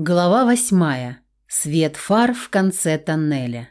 Глава восьмая. Свет фар в конце тоннеля.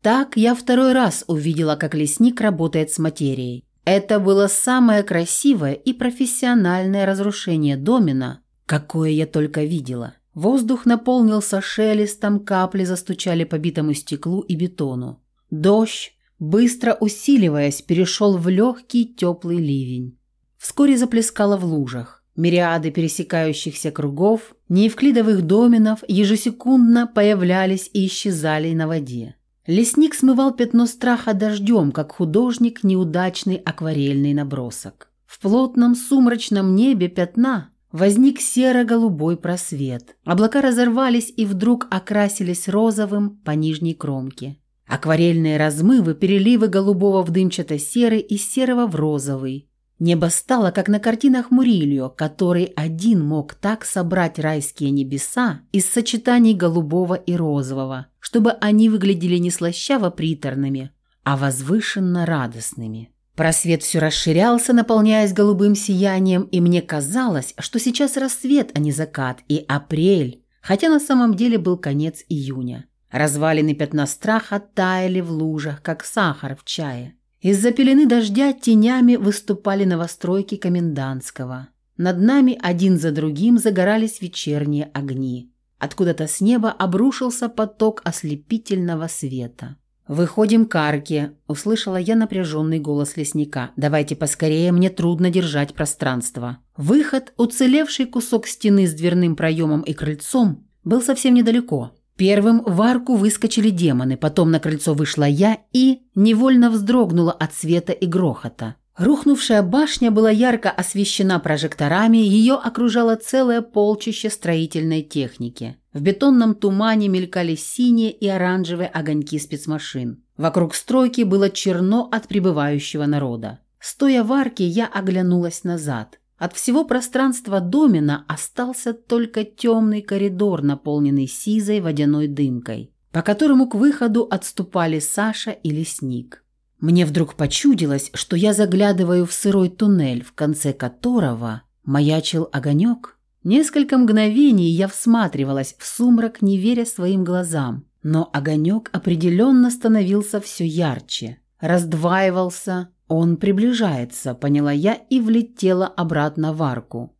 Так я второй раз увидела, как лесник работает с материей. Это было самое красивое и профессиональное разрушение домина, какое я только видела. Воздух наполнился шелестом, капли застучали по битому стеклу и бетону. Дождь, быстро усиливаясь, перешел в легкий теплый ливень. Вскоре заплескало в лужах. Мириады пересекающихся кругов, неевклидовых доменов ежесекундно появлялись и исчезали на воде. Лесник смывал пятно страха дождем, как художник неудачный акварельный набросок. В плотном сумрачном небе пятна возник серо-голубой просвет. Облака разорвались и вдруг окрасились розовым по нижней кромке. Акварельные размывы, переливы голубого в дымчато-серый и серого в розовый, Небо стало, как на картинах Мурильо, который один мог так собрать райские небеса из сочетаний голубого и розового, чтобы они выглядели не слащаво-приторными, а возвышенно радостными. Просвет все расширялся, наполняясь голубым сиянием, и мне казалось, что сейчас рассвет, а не закат, и апрель, хотя на самом деле был конец июня. Развалины пятна страха таяли в лужах, как сахар в чае. Из-за пелены дождя тенями выступали новостройки комендантского. Над нами один за другим загорались вечерние огни. Откуда-то с неба обрушился поток ослепительного света. «Выходим к арке», – услышала я напряженный голос лесника. «Давайте поскорее, мне трудно держать пространство». Выход, уцелевший кусок стены с дверным проемом и крыльцом, был совсем недалеко. Первым в арку выскочили демоны, потом на крыльцо вышла я и невольно вздрогнула от света и грохота. Рухнувшая башня была ярко освещена прожекторами, ее окружало целое полчище строительной техники. В бетонном тумане мелькали синие и оранжевые огоньки спецмашин. Вокруг стройки было черно от прибывающего народа. Стоя в арке, я оглянулась назад. От всего пространства домена остался только темный коридор, наполненный сизой водяной дымкой, по которому к выходу отступали Саша и лесник. Мне вдруг почудилось, что я заглядываю в сырой туннель, в конце которого маячил огонек. Несколько мгновений я всматривалась в сумрак, не веря своим глазам, но огонек определенно становился все ярче, раздваивался, «Он приближается», — поняла я и влетела обратно в арку.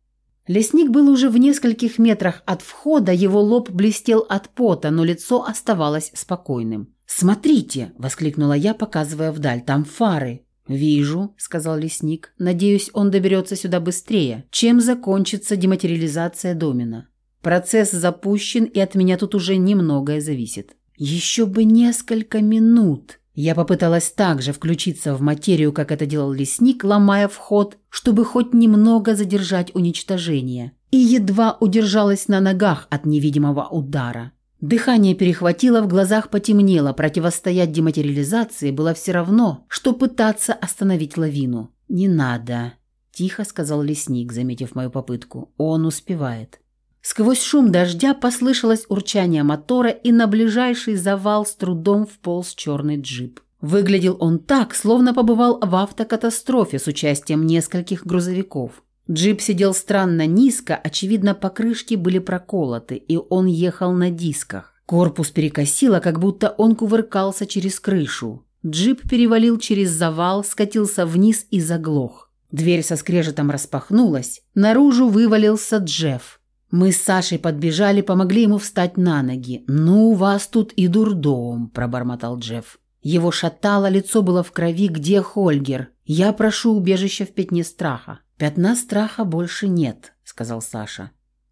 Лесник был уже в нескольких метрах от входа, его лоб блестел от пота, но лицо оставалось спокойным. «Смотрите!» – воскликнула я, показывая вдаль. «Там фары!» «Вижу», – сказал лесник. «Надеюсь, он доберется сюда быстрее. Чем закончится дематериализация домена? Процесс запущен, и от меня тут уже немногое зависит». «Еще бы несколько минут!» Я попыталась также включиться в материю, как это делал лесник, ломая вход, чтобы хоть немного задержать уничтожение, и едва удержалась на ногах от невидимого удара. Дыхание перехватило, в глазах потемнело, противостоять дематериализации было все равно, что пытаться остановить лавину. «Не надо», – тихо сказал лесник, заметив мою попытку. «Он успевает». Сквозь шум дождя послышалось урчание мотора, и на ближайший завал с трудом вполз черный джип. Выглядел он так, словно побывал в автокатастрофе с участием нескольких грузовиков. Джип сидел странно низко, очевидно, покрышки были проколоты, и он ехал на дисках. Корпус перекосило, как будто он кувыркался через крышу. Джип перевалил через завал, скатился вниз и заглох. Дверь со скрежетом распахнулась. Наружу вывалился Джефф. Мы с Сашей подбежали, помогли ему встать на ноги. «Ну, у вас тут и дурдом», – пробормотал Джефф. Его шатало, лицо было в крови. «Где Хольгер? Я прошу убежища в пятне страха». «Пятна страха больше нет», – сказал Саша.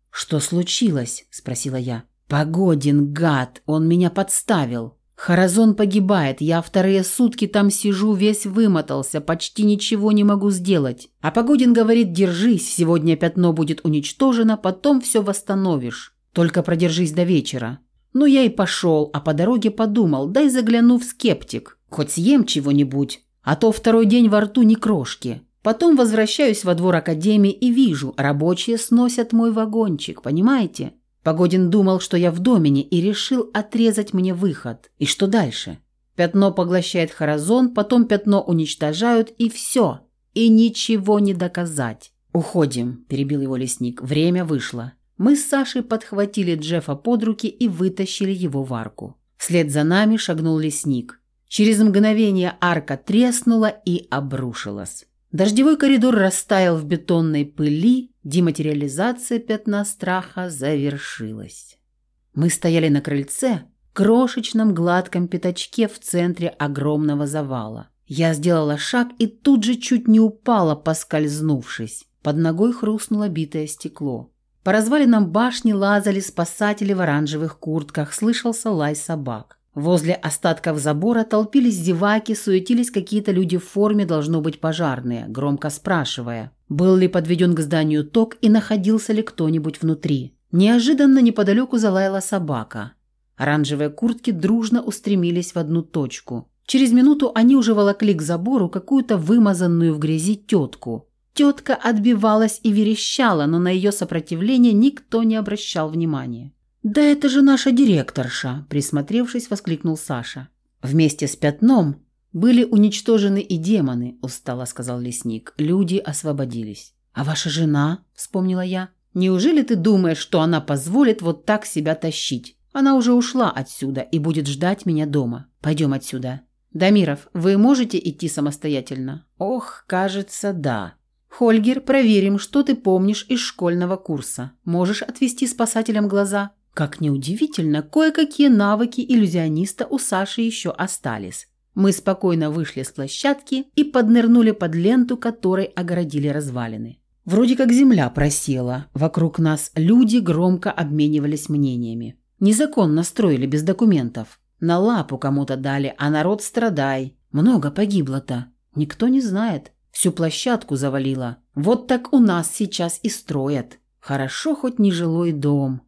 «Что случилось?» – спросила я. «Погодин, гад! Он меня подставил!» Харазон погибает, я вторые сутки там сижу, весь вымотался, почти ничего не могу сделать. А Погодин говорит, держись, сегодня пятно будет уничтожено, потом все восстановишь. Только продержись до вечера. Ну я и пошел, а по дороге подумал, дай загляну в скептик. Хоть съем чего-нибудь, а то второй день во рту ни крошки. Потом возвращаюсь во двор академии и вижу, рабочие сносят мой вагончик, понимаете? Погодин думал, что я в домене, и решил отрезать мне выход. И что дальше? Пятно поглощает Харазон, потом пятно уничтожают, и все. И ничего не доказать. «Уходим», – перебил его лесник. «Время вышло. Мы с Сашей подхватили Джеффа под руки и вытащили его в арку. Вслед за нами шагнул лесник. Через мгновение арка треснула и обрушилась. Дождевой коридор растаял в бетонной пыли, дематериализация пятна страха завершилась. Мы стояли на крыльце, крошечном гладком пятачке в центре огромного завала. Я сделала шаг и тут же чуть не упала, поскользнувшись. Под ногой хрустнуло битое стекло. По развалинам башни лазали спасатели в оранжевых куртках, слышался лай собак. Возле остатков забора толпились зеваки, суетились какие-то люди в форме, должно быть пожарные, громко спрашивая, был ли подведен к зданию ток и находился ли кто-нибудь внутри. Неожиданно неподалеку залаяла собака. Оранжевые куртки дружно устремились в одну точку. Через минуту они уже волокли к забору какую-то вымазанную в грязи тетку. Тетка отбивалась и верещала, но на ее сопротивление никто не обращал внимания. «Да это же наша директорша!» – присмотревшись, воскликнул Саша. «Вместе с пятном были уничтожены и демоны», – устало сказал лесник. «Люди освободились». «А ваша жена?» – вспомнила я. «Неужели ты думаешь, что она позволит вот так себя тащить? Она уже ушла отсюда и будет ждать меня дома. Пойдем отсюда». «Дамиров, вы можете идти самостоятельно?» «Ох, кажется, да». «Хольгер, проверим, что ты помнишь из школьного курса. Можешь отвести спасателям глаза?» Как неудивительно, кое-какие навыки иллюзиониста у Саши еще остались. Мы спокойно вышли с площадки и поднырнули под ленту, которой огородили развалины. Вроде как земля просела, вокруг нас люди громко обменивались мнениями. Незаконно строили без документов. На лапу кому-то дали, а народ страдай. Много погибло-то. Никто не знает. Всю площадку завалило. Вот так у нас сейчас и строят. Хорошо хоть не жилой дом.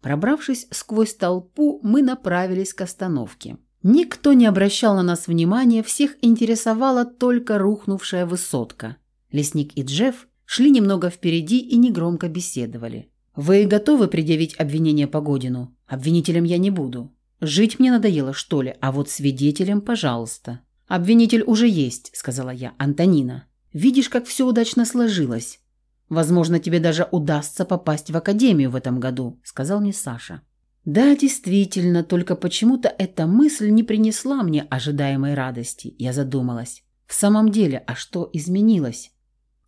Пробравшись сквозь толпу, мы направились к остановке. Никто не обращал на нас внимания, всех интересовала только рухнувшая высотка. Лесник и Джефф шли немного впереди и негромко беседовали. «Вы готовы предъявить обвинение Погодину? Обвинителем я не буду. Жить мне надоело, что ли, а вот свидетелем, пожалуйста». «Обвинитель уже есть», — сказала я, — «Антонина. Видишь, как все удачно сложилось. Возможно, тебе даже удастся попасть в академию в этом году», — сказал мне Саша. Да, действительно, только почему-то эта мысль не принесла мне ожидаемой радости. Я задумалась. В самом деле, а что изменилось?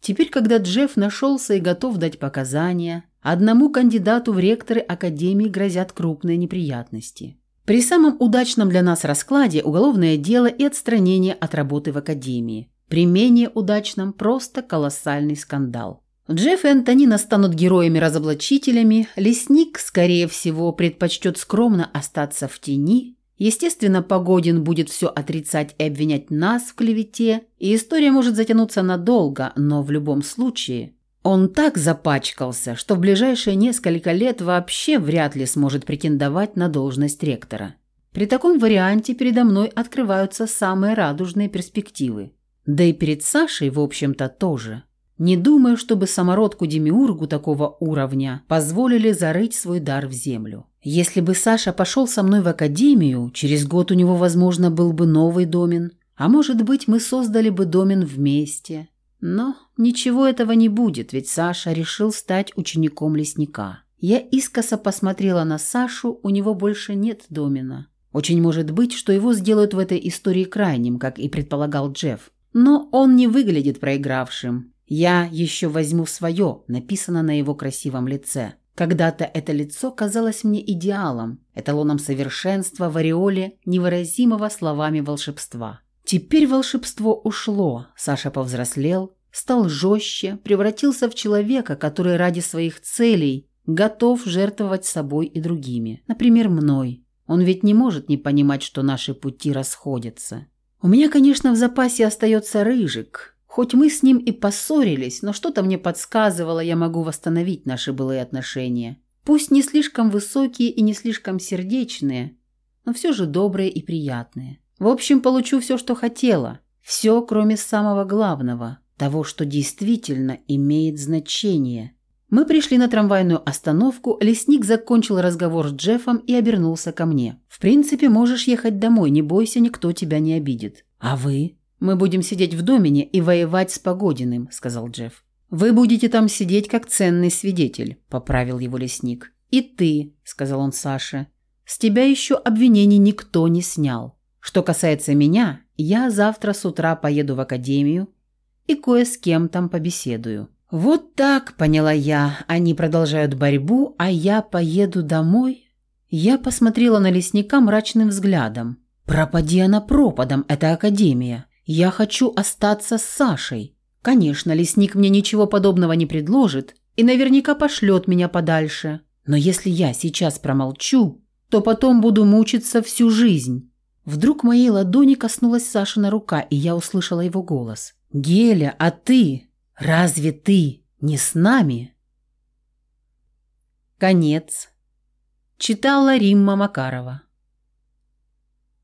Теперь, когда Джефф нашелся и готов дать показания, одному кандидату в ректоры Академии грозят крупные неприятности. При самом удачном для нас раскладе уголовное дело и отстранение от работы в Академии. При менее удачном просто колоссальный скандал. Джефф и Антонина станут героями-разоблачителями, лесник, скорее всего, предпочтет скромно остаться в тени, естественно, Погодин будет все отрицать и обвинять нас в клевете, и история может затянуться надолго, но в любом случае он так запачкался, что в ближайшие несколько лет вообще вряд ли сможет претендовать на должность ректора. При таком варианте передо мной открываются самые радужные перспективы. Да и перед Сашей, в общем-то, тоже. Не думаю, чтобы самородку-демиургу такого уровня позволили зарыть свой дар в землю. Если бы Саша пошел со мной в академию, через год у него, возможно, был бы новый домен. А может быть, мы создали бы домен вместе. Но ничего этого не будет, ведь Саша решил стать учеником лесника. Я искоса посмотрела на Сашу, у него больше нет домена. Очень может быть, что его сделают в этой истории крайним, как и предполагал Джефф. Но он не выглядит проигравшим. Я еще возьму свое, написано на его красивом лице. Когда-то это лицо казалось мне идеалом, эталоном совершенства в ореоле невыразимого словами волшебства. Теперь волшебство ушло, Саша повзрослел, стал жестче, превратился в человека, который ради своих целей готов жертвовать собой и другими, например, мной. Он ведь не может не понимать, что наши пути расходятся. У меня, конечно, в запасе остается рыжик. Хоть мы с ним и поссорились, но что-то мне подсказывало, я могу восстановить наши былые отношения. Пусть не слишком высокие и не слишком сердечные, но все же добрые и приятные. В общем, получу все, что хотела. Все, кроме самого главного, того, что действительно имеет значение. Мы пришли на трамвайную остановку, лесник закончил разговор с Джеффом и обернулся ко мне. «В принципе, можешь ехать домой, не бойся, никто тебя не обидит». «А вы?» «Мы будем сидеть в домене и воевать с Погодиным», — сказал Джефф. «Вы будете там сидеть как ценный свидетель», – поправил его лесник. «И ты», – сказал он Саше, – «с тебя еще обвинений никто не снял. Что касается меня, я завтра с утра поеду в академию и кое с кем там побеседую». «Вот так», – поняла я, – «они продолжают борьбу, а я поеду домой». Я посмотрела на лесника мрачным взглядом. «Пропади она пропадом, это академия. Я хочу остаться с Сашей. Конечно, лесник мне ничего подобного не предложит и наверняка пошлет меня подальше. Но если я сейчас промолчу, то потом буду мучиться всю жизнь. Вдруг моей ладони коснулась Сашина рука, и я услышала его голос. «Геля, а ты? Разве ты не с нами?» Конец. Читала Римма Макарова.